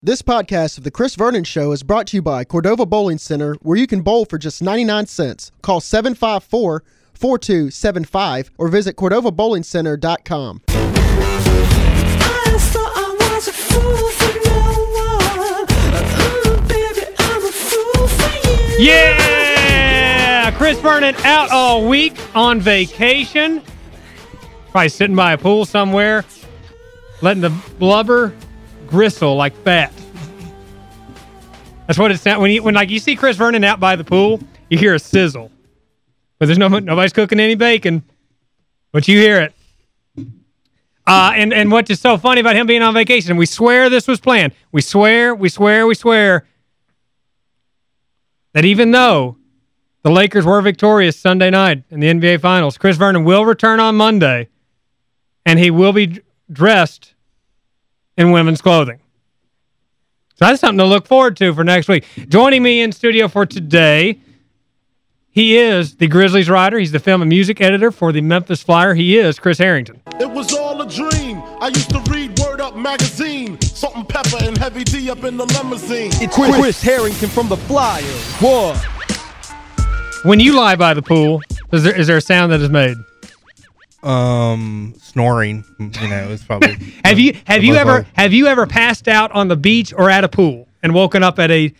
This podcast of The Chris Vernon Show is brought to you by Cordova Bowling Center, where you can bowl for just 99 cents. Call 754-4275 or visit cordovabowlingcenter.com. Yeah! Chris Vernon out all week on vacation. Probably sitting by a pool somewhere, letting the blubber gristle like fat. That's what it's when you when like you see Chris Vernon out by the pool, you hear a sizzle. But there's no nobody's cooking any bacon, but you hear it. Uh, and and what is so funny about him being on vacation? We swear this was planned. We swear, we swear, we swear that even though the Lakers were victorious Sunday night in the NBA Finals, Chris Vernon will return on Monday, and he will be dressed in women's clothing. So that's something to look forward to for next week. Joining me in studio for today, he is the Grizzlies writer. He's the film and music editor for the Memphis Flyer. He is Chris Herrington. It was all a dream. I used to read Word Up magazine. Salt-N-Pepa and Heavy D up in the limousine. It's Chris, Chris Herrington from the Flyer. What? When you lie by the pool, is there is there a sound that is made? Um, snoring. You know, it's probably. have you have you ever have you ever passed out on the beach or at a pool and woken up at a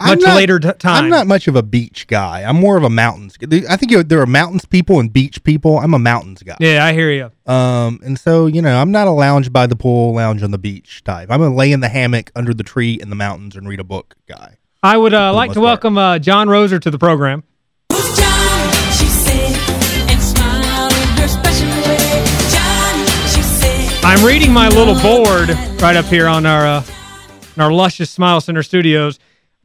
much not, later time? I'm not much of a beach guy. I'm more of a mountains. I think you know, there are mountains people and beach people. I'm a mountains guy. Yeah, I hear you. Um, and so you know, I'm not a lounge by the pool, lounge on the beach type. I'm a lay in the hammock under the tree in the mountains and read a book guy. I would uh, like to welcome uh, John Roser to the program. I'm reading my little board right up here on our uh, in our luscious Smile Center studios.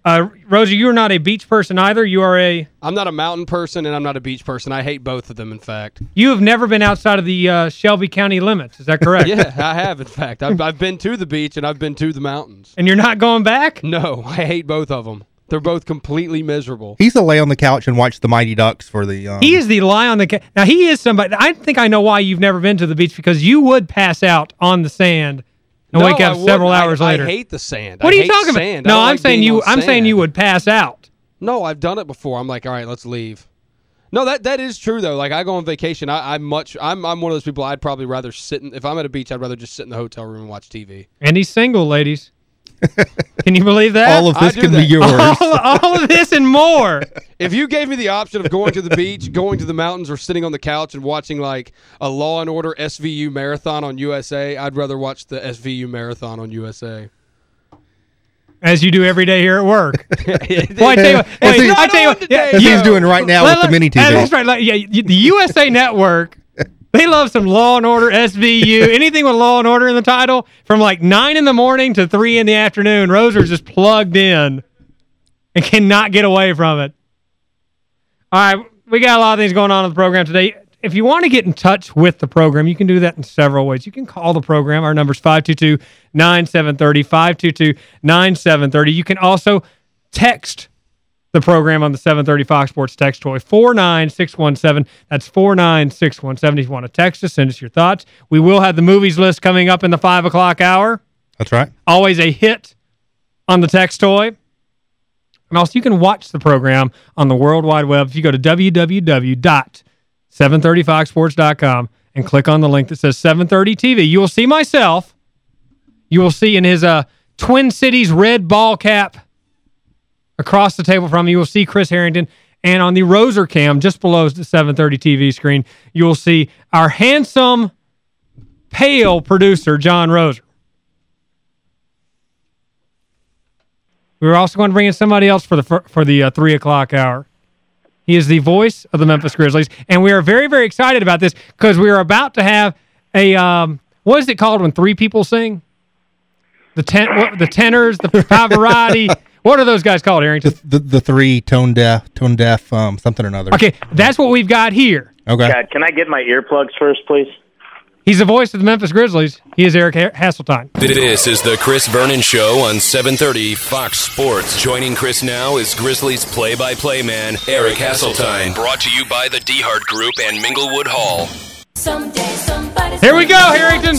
Uh, Rosie, you are not a beach person either. You are a... I'm not a mountain person, and I'm not a beach person. I hate both of them, in fact. You have never been outside of the uh, Shelby County limits. Is that correct? yeah, I have, in fact. I've, I've been to the beach, and I've been to the mountains. And you're not going back? No, I hate both of them. They're both completely miserable. He's to lay on the couch and watch the Mighty Ducks for the... Um... He is the lie on the... couch. Now, he is somebody... I think I know why you've never been to the beach, because you would pass out on the sand and no, wake up several hours I, later. I hate the sand. What I are you talking sand. about? No, I'm like saying you I'm sand. saying you would pass out. No, I've done it before. I'm like, all right, let's leave. No, that that is true though. Like I go on vacation, I, I'm much I'm I'm one of those people I'd probably rather sit in if I'm at a beach, I'd rather just sit in the hotel room and watch TV. And he's single, ladies. Can you believe that? All of this can that. be yours. All, all, of this and more. if you gave me the option of going to the beach, going to the mountains, or sitting on the couch and watching like a Law and Order SVU marathon on USA, I'd rather watch the SVU marathon on USA. As you do every day here at work. well, I tell you what, wait, I tell you what, yeah, As he's doing right now let, with the mini TV. That's right. Like, yeah, the USA Network they love some Law and Order, SVU, anything with Law and Order in the title. From like 9 in the morning to 3 in the afternoon, Roser's just plugged in and cannot get away from it. All right, we got a lot of things going on in the program today. If you want to get in touch with the program, you can do that in several ways. You can call the program. Our number is 522-9730, 522-9730. You can also text the program on the 730 Fox Sports text toy, 49617. That's 49617. If you want to text us, send us your thoughts. We will have the movies list coming up in the 5 o'clock hour. That's right. Always a hit on the text toy. And also, you can watch the program on the World Wide Web. If you go to www.730foxsports.com and click on the link that says 730 TV, you will see myself. You will see in his uh, Twin Cities red ball cap across the table from you, will see Chris Herrington. And on the Roser cam, just below the 730 TV screen, you will see our handsome, pale producer, John Roser. We are also going to bring in somebody else for the for the uh, 3 o'clock hour. He is the voice of the Memphis Grizzlies. And we are very, very excited about this because we are about to have a, um, what is it called when three people sing? The ten, what, the tenors, the Pavarotti. What are those guys called, Herrington? The, the, the three tone deaf, tone deaf, um, something or another. Okay, that's what we've got here. Okay. God, can I get my earplugs first, please? He's the voice of the Memphis Grizzlies. He is Eric Hasseltine. This is the Chris Vernon Show on 730 Fox Sports. Joining Chris now is Grizzlies play-by-play man Eric Hasseltine. Brought to you by the DeHart Group and Minglewood Hall. Here we go, Herrington.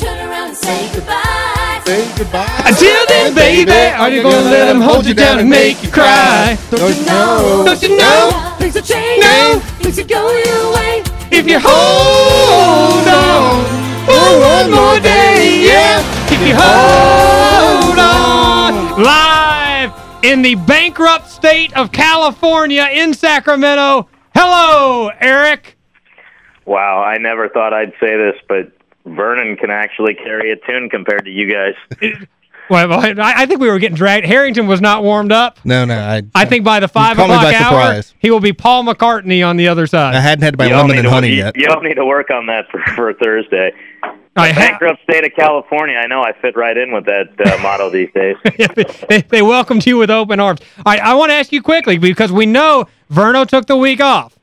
Say goodbye. Until then, baby, are you gonna let him hold you down and make you cry? Don't you know? Don't you know? Things are changing. No. Things are going your way. If you hold on for one more day, yeah. If you hold on. Live in the bankrupt state of California in Sacramento. Hello, Eric. Wow, I never thought I'd say this, but Vernon can actually carry a tune compared to you guys. Well, I, I think we were getting dragged. Herrington was not warmed up. No, no. I, I think by the 5 o'clock hour, surprise. he will be Paul McCartney on the other side. I hadn't had my Y'all lemon and to- honey you- yet. You don't need to work on that for, for Thursday. All right, ha- Bankrupt state of California. I know I fit right in with that uh, motto these days. they, they welcomed you with open arms. All right, I want to ask you quickly because we know Verno took the week off.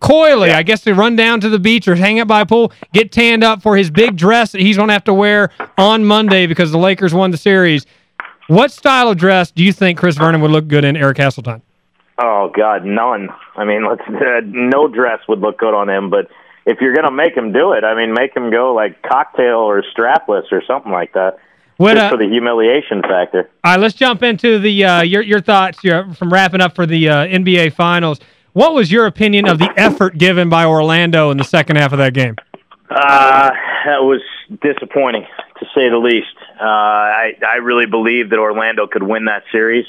Coily, I guess to run down to the beach or hang out by a pool, get tanned up for his big dress that he's going to have to wear on Monday because the Lakers won the series. What style of dress do you think Chris Vernon would look good in, Eric Hasseltine? Oh God, none. I mean, let's uh, no dress would look good on him. But if you're gonna make him do it, I mean, make him go like cocktail or strapless or something like that, What, just uh, for the humiliation factor. All right, let's jump into the uh, your your thoughts your, from wrapping up for the uh, NBA Finals. What was your opinion of the effort given by Orlando in the second half of that game? Uh, that was disappointing to say the least. Uh, I I really believed that Orlando could win that series.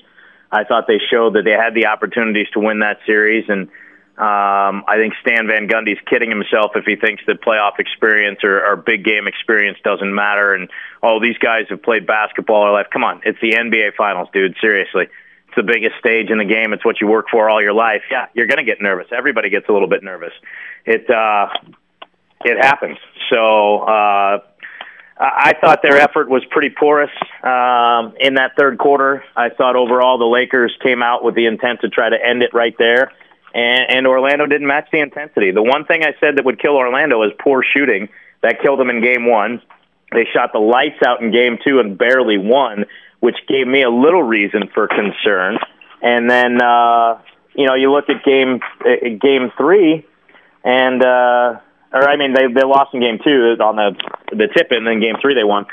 I thought they showed that they had the opportunities to win that series, and um, I think Stan Van Gundy's kidding himself if he thinks that playoff experience or, or big game experience doesn't matter. And oh, these guys have played basketball all their life. Come on, it's the NBA Finals, dude. Seriously. It's the biggest stage in the game. It's what you work for all your life. Yeah, you're going to get nervous. Everybody gets a little bit nervous. It uh, it happens. So uh, I thought their effort was pretty porous um, in that third quarter. I thought overall the Lakers came out with the intent to try to end it right there, and, and Orlando didn't match the intensity. The one thing I said that would kill Orlando is poor shooting. That killed them in game one. They shot the lights out in game two and barely won, which gave me a little reason for concern. And then, uh, you know, you look at game uh, game three, and uh, or I mean, they they lost in game two on the the tip, and then game three they won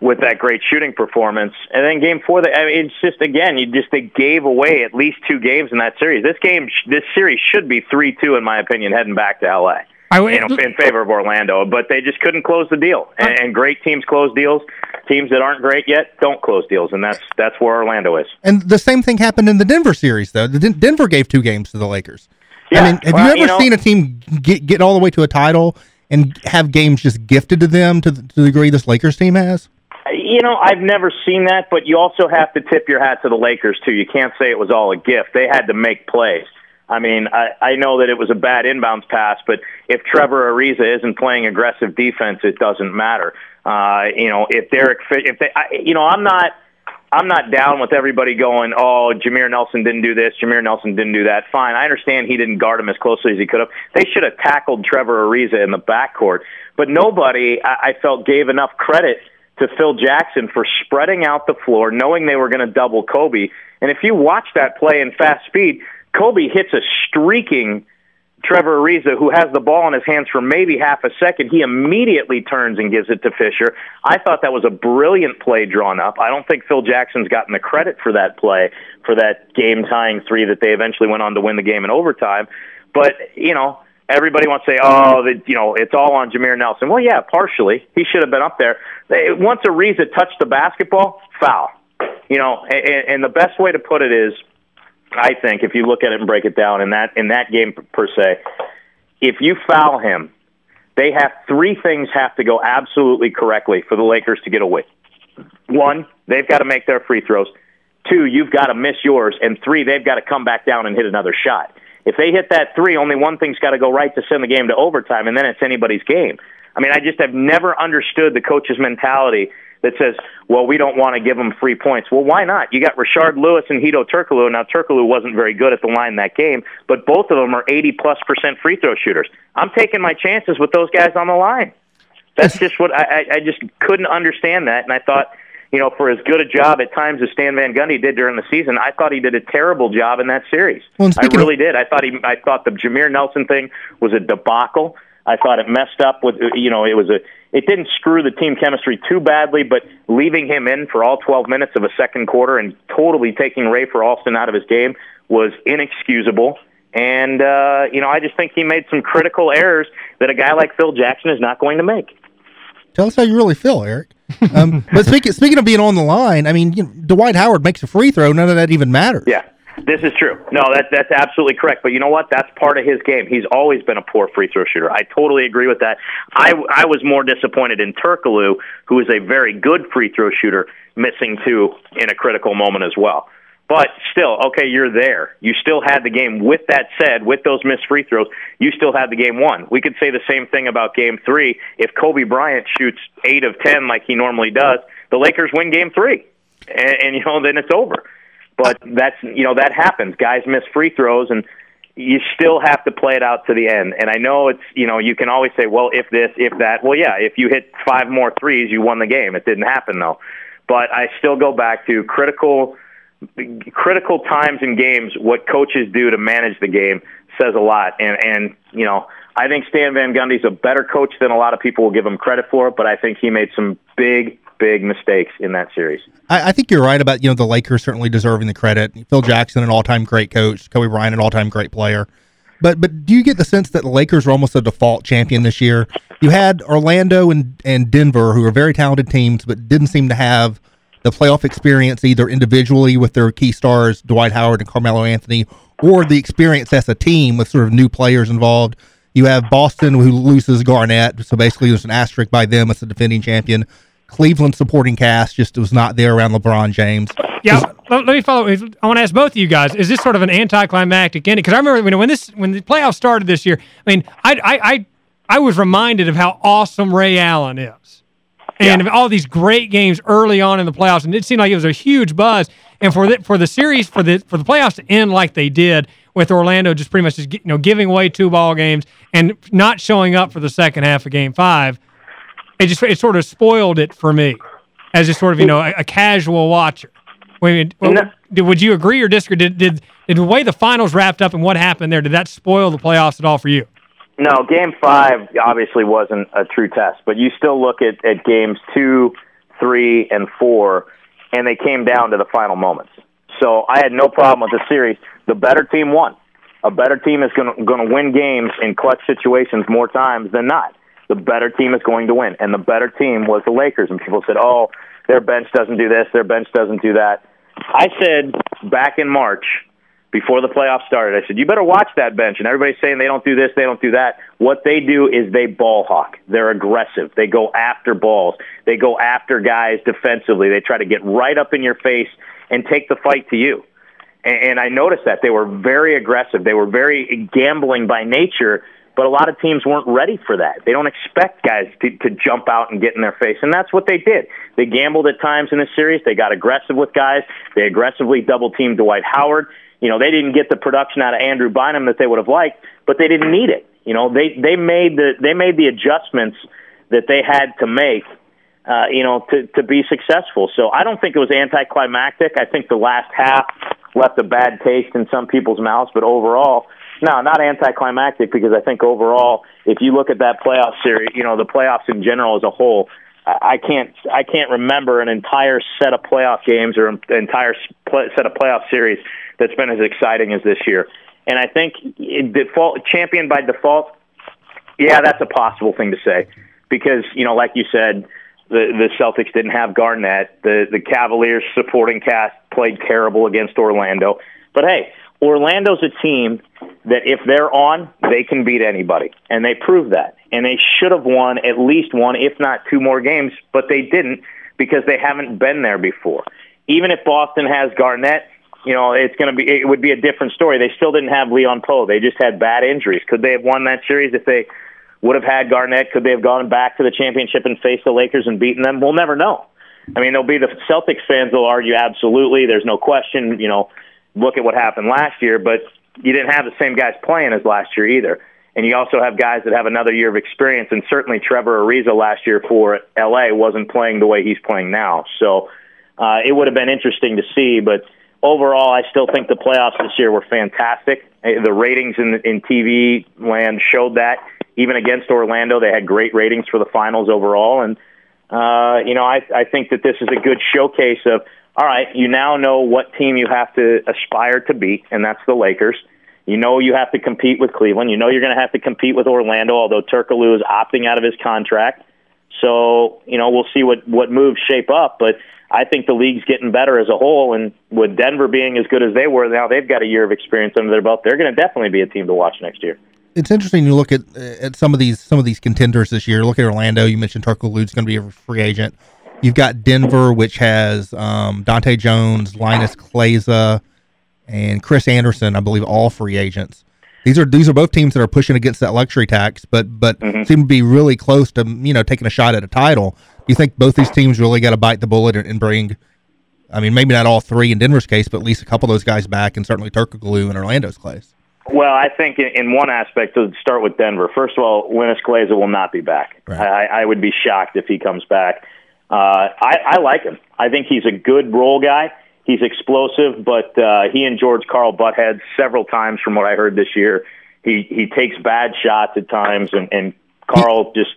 with that great shooting performance. And then game four, they, I mean, it's just again, you just they gave away at least two games in that series. This game, this series should be three two in my opinion, heading back to LA. I, You know, in favor of Orlando, but they just couldn't close the deal. And, and great teams close deals. Teams that aren't great yet don't close deals, and that's that's where Orlando is. And the same thing happened in the Denver series, though. The Den- Denver gave two games to the Lakers. Yeah, I mean, have well, you ever you know- seen a team get get all the way to a title and have games just gifted to them to the, to the degree this Lakers team has? You know, I've never seen that, but you also have to tip your hat to the Lakers too. You can't say it was all a gift. They had to make plays. I mean, I, I know that it was a bad inbounds pass, but if Trevor Ariza isn't playing aggressive defense, it doesn't matter. Uh, you know, if Derek, if they, I, you know, I'm not, I'm not down with everybody going, oh, Jameer Nelson didn't do this, Jameer Nelson didn't do that. Fine, I understand he didn't guard him as closely as he could have. They should have tackled Trevor Ariza in the backcourt, but nobody, I, I felt, gave enough credit to Phil Jackson for spreading out the floor, knowing they were going to double Kobe. And if you watch that play in fast speed, Kobe hits a streaking Trevor Ariza, who has the ball in his hands for maybe half a second. He immediately turns and gives it to Fisher. I thought that was a brilliant play drawn up. I don't think Phil Jackson's gotten the credit for that play, for that game tying three that they eventually went on to win the game in overtime. But, you know, everybody wants to say, oh, that you know, it's all on Jameer Nelson. Well, yeah, partially. He should have been up there. Once Ariza touched the basketball, foul. You know, and, and the best way to put it is, I think, if you look at it and break it down in that in that game per se, if you foul him, they have three things have to go absolutely correctly for the Lakers to get a win. One, they've got to make their free throws. Two, you've got to miss yours, and three, they've got to come back down and hit another shot. If they hit that three, only one thing's got to go right to send the game to overtime, and then it's anybody's game. I mean, I just have never understood the coach's mentality that says, well, we don't want to give them free points. Well, why not? You got Rashard Lewis and Hedo Turkoglu. Now, Turkoglu wasn't very good at the line that game, but both of them are 80 plus percent free throw shooters. I'm taking my chances with those guys on the line. That's just what I, I, I just couldn't understand that, and I thought, you know, for as good a job at times as Stan Van Gundy did during the season, I thought he did a terrible job in that series. Well, I speaking of- really did. I thought he, I thought the Jameer Nelson thing was a debacle. I thought it messed up with, you know, it was a, it didn't screw the team chemistry too badly, but leaving him in for all 12 minutes of a second quarter and totally taking Rafer Alston out of his game was inexcusable. And, uh, you know, I just think he made some critical errors that a guy like Phil Jackson is not going to make. Tell us how you really feel, Eric. Um, but speaking speaking of being on the line, I mean, you know, Dwight Howard makes a free throw. None of that even matters. Yeah. This is true. No, that, that's absolutely correct. But you know what? That's part of his game. He's always been a poor free throw shooter. I totally agree with that. I, I was more disappointed in Turkoglu, who is a very good free throw shooter, missing two in a critical moment as well. But still, okay, you're there. You still had the game. With that said, with those missed free throws, you still had the game won. We could say the same thing about game three. If Kobe Bryant shoots eight of ten like he normally does, the Lakers win game three. And, and you know, then it's over. But that's you know, that happens. Guys miss free throws and you still have to play it out to the end. And I know it's, you know, you can always say, well, if this, if that. Well, yeah, if you hit five more threes, you won the game. It didn't happen, though. But I still go back to critical critical times in games, what coaches do to manage the game says a lot. And and you know, I think Stan Van Gundy's a better coach than a lot of people will give him credit for. But I think he made some big big mistakes in that series. I, I think you're right about you know the Lakers certainly deserving the credit. Phil Jackson, an all-time great coach. Kobe Bryant, an all-time great player. But but do you get the sense that the Lakers were almost a default champion this year? You had Orlando and, and Denver, who are very talented teams, but didn't seem to have the playoff experience either individually with their key stars, Dwight Howard and Carmelo Anthony, or the experience as a team with sort of new players involved. You have Boston who loses Garnett, so basically there's an asterisk by them as the defending champion. Cleveland supporting cast just was not there around LeBron James. Yeah, let, let me follow. I want to ask both of you guys: Is this sort of an anticlimactic ending? Because I remember you know, when this when the playoffs started this year. I mean, I I I, I was reminded of how awesome Ray Allen is, and Yeah. all these great games early on in the playoffs, and it seemed like it was a huge buzz. And for the for the series for the for the playoffs to end like they did with Orlando, just pretty much just you know giving away two ball games and not showing up for the second half of Game Five, it just it sort of spoiled it for me as just sort of you know a, a casual watcher. Wait, well, No. would you agree or disagree? Did, did did the way the finals wrapped up and what happened there did that spoil the playoffs at all for you? No, game five obviously wasn't a true test, but you still look at, at games two, three, and four, and they came down to the final moments. So I had no problem with the series. The better team won. A better team is going to win games in clutch situations more times than not. The better team is going to win, and the better team was the Lakers. And people said, "Oh, their bench doesn't do this, their bench doesn't do that." I said back in March, before the playoffs started. I said, you better watch that bench. And everybody's saying they don't do this, they don't do that. What they do is they ball hawk. They're aggressive. They go after balls. They go after guys defensively. They try to get right up in your face and take the fight to you. And, and I noticed that they were very aggressive. They were very gambling by nature. But a lot of teams weren't ready for that. They don't expect guys to, to jump out and get in their face, and that's what they did. They gambled at times in the series. They got aggressive with guys. They aggressively double teamed Dwight Howard. You know, they didn't get the production out of Andrew Bynum that they would have liked, but they didn't need it. You know, they they made the they made the adjustments that they had to make. Uh, you know, to to be successful. So I don't think it was anticlimactic. I think the last half left a bad taste in some people's mouths, but overall, no, not anticlimactic because I think overall, if you look at that playoff series, you know, the playoffs in general as a whole, I can't I can't remember an entire set of playoff games or an entire set of playoff series that's been as exciting as this year. And I think default champion by default, yeah, that's a possible thing to say because you know, like you said, the the Celtics didn't have Garnett. The the Cavaliers supporting cast played terrible against Orlando. But hey, Orlando's a team that if they're on, they can beat anybody, and they proved that. And they should have won at least one, if not two more games, but they didn't because they haven't been there before. Even if Boston has Garnett, you know, it's going to be it would be a different story. They still didn't have Leon Powe. They just had bad injuries. Could they have won that series if they would have had Garnett? Could they have gone back to the championship and faced the Lakers and beaten them? We'll never know. I mean, there'll be the Celtics fans will argue absolutely. There's no question. You know, look at what happened last year, but you didn't have the same guys playing as last year either. And you also have guys that have another year of experience, and certainly Trevor Ariza last year for LA wasn't playing the way he's playing now. So uh, it would have been interesting to see, but overall, I still think the playoffs this year were fantastic. Uh, The ratings in in TV land showed that. even against Orlando, they had great ratings for the finals overall. And uh, you know, I I think that this is a good showcase of all right. You now know what team you have to aspire to beat, and that's the Lakers. You know you have to compete with Cleveland. You know you're going to have to compete with Orlando, although Turkoglu is opting out of his contract. So you know we'll see what what moves shape up, but I think the league's getting better as a whole, and with Denver being as good as they were, now they've got a year of experience under their belt. They're going to definitely be a team to watch next year. It's interesting to look at at some of these some of these contenders this year. Look at Orlando. You mentioned Turkoglu's going to be a free agent. You've got Denver, which has um, Dahntay Jones, Linas Kleiza, and Chris Andersen, I believe, all free agents. These are these are both teams that are pushing against that luxury tax, but but Mm-hmm. seem to be really close to you know taking a shot at a title. Do you think both these teams really got to bite the bullet and, and bring? I mean, maybe not all three in Denver's case, but at least a couple of those guys back, and certainly Turkoglu in Orlando's case. Well, I think in, in one aspect, to start with Denver. First of all, Linas Kleiza will not be back. Right. I, I would be shocked if he comes back. Uh, I, I like him. I think he's a good role guy. He's explosive, but uh, he and George Karl butt heads several times from what I heard this year. He he takes bad shots at times, and, and Karl just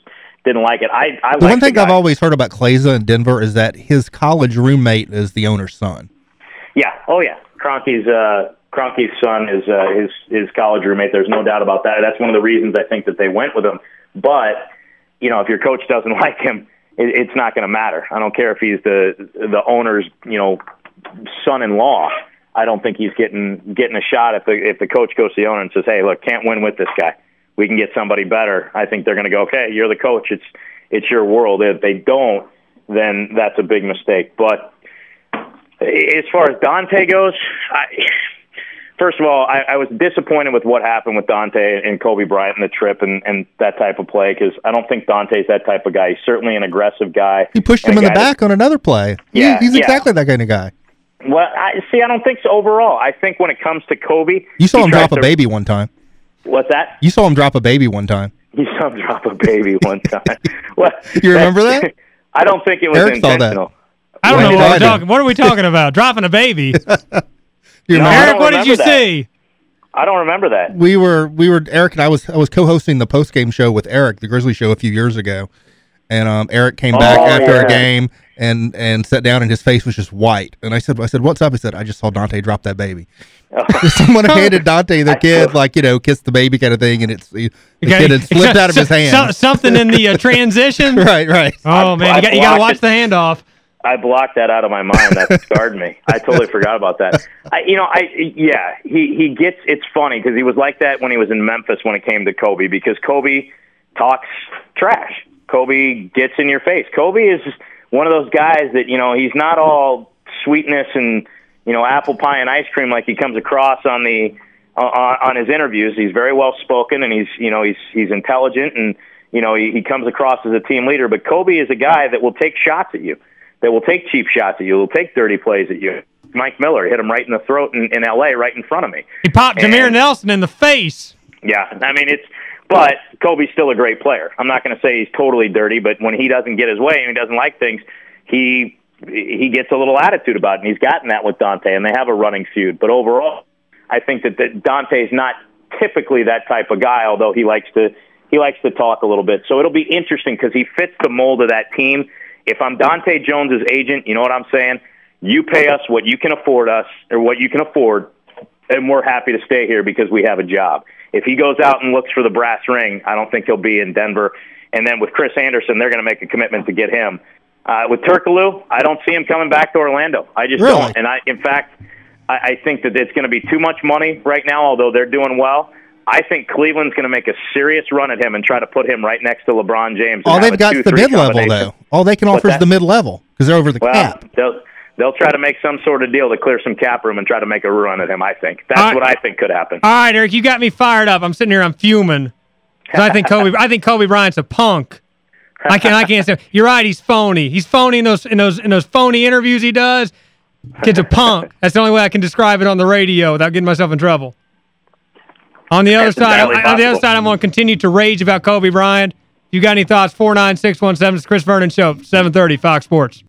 didn't like it. I, I The one thing the I've always heard about Kleiza in Denver is that his college roommate is the owner's son. Yeah. Oh, yeah. Kroenke's uh, Kroenke's son is uh, his his college roommate. There's no doubt about that. That's one of the reasons I think that they went with him. But you know, if your coach doesn't like him, it, it's not going to matter. I don't care if he's the the owner's you know son-in-law. I don't think he's getting getting a shot if the if the coach goes to the owner and says, "Hey, look, can't win with this guy. We can get somebody better." I think they're going to go, "Okay, you're the coach. It's it's your world." If they don't, then that's a big mistake. But as far as Dahntay goes, I, first of all, I, I was disappointed with what happened with Dahntay and Kobe Bryant and the trip and, and that type of play because I don't think Dahntay's that type of guy. He's certainly an aggressive guy. He pushed him in the guy that- back on another play. He- Yeah, he's yeah. exactly that kind of guy. Well, I see. I don't think so. Overall, I think when it comes to Kobe, You saw him tries drop a baby one time. What's that? You saw him drop a baby one time. You saw him drop a baby one time. well, You remember that? I don't think it was Eric saw that. intentional. I don't Well, know what we're talking. What are we talking about? Dropping a baby. You No, remember? Eric, what did you that. see? I don't remember that. we were we were Eric and I was I was co-hosting the post game show with Eric, the Grizzly show a few years ago. And um, Eric came back Oh, after yeah. a game and and sat down and his face was just white. And I said I said what's up? He said I just saw Dahntay drop that baby. Someone handed Dahntay the kid like you know kiss the baby kind of thing, and it's the Okay. kid had slipped out of his So- hand. something in the uh, transition. right, right. Oh man, I you got, you got to watch it. the handoff. I blocked that out of my mind. That scarred me. I totally forgot about that. I, you know, I yeah, he he gets. It's funny because he was like that when he was in Memphis when it came to Kobe because Kobe talks trash. Kobe gets in your face. Kobe is one of those guys that you know he's not all sweetness and you know apple pie and ice cream like he comes across on the on, on his interviews. He's very well spoken and he's you know he's he's intelligent and you know he, he comes across as a team leader. But Kobe is a guy that will take shots at you, that will take cheap shots at you, will take dirty plays at you. Mike Miller hit him right in the throat in, in L.A. right in front of me. He popped Jameer Nelson in the face. Yeah, I mean it's, but Kobe's still a great player. I'm not going to say he's totally dirty, but when he doesn't get his way and he doesn't like things, he he gets a little attitude about it, and he's gotten that with Dahntay, and they have a running feud. But overall, I think that, that Dahntay's not typically that type of guy, although he likes to he likes to talk a little bit. So it'll be interesting because he fits the mold of that team. If I'm Dahntay Jones's agent, you know what I'm saying? You pay us what you can afford us or what you can afford, and we're happy to stay here because we have a job. If he goes out and looks for the brass ring, I don't think he'll be in Denver. And then with Chris Andersen, they're going to make a commitment to get him. Uh, with Turkoglu, I don't see him coming back to Orlando. I just Really? don't. And I, in fact, I, I think that it's going to be too much money right now. Although they're doing well, I think Cleveland's going to make a serious run at him and try to put him right next to LeBron James. All they've a got is the mid level though. All they can offer is the mid level because they're over the Well, cap. they'll they'll try to make some sort of deal to clear some cap room and try to make a run at him. I think that's All right. what I think could happen. All right, Eric, you got me fired up. I'm sitting here, I'm fuming. 'Cause I think Kobe I think Kobe Bryant's a punk. I can't I can't say you're right, he's phony. He's phony in those in those in those phony interviews he does. Kid's a punk. That's the only way I can describe it on the radio without getting myself in trouble. On the other side, on the other side, I'm going to continue to rage about Kobe Bryant. You got any thoughts? 49617. It's Chris Vernon Show, 730, Fox Sports.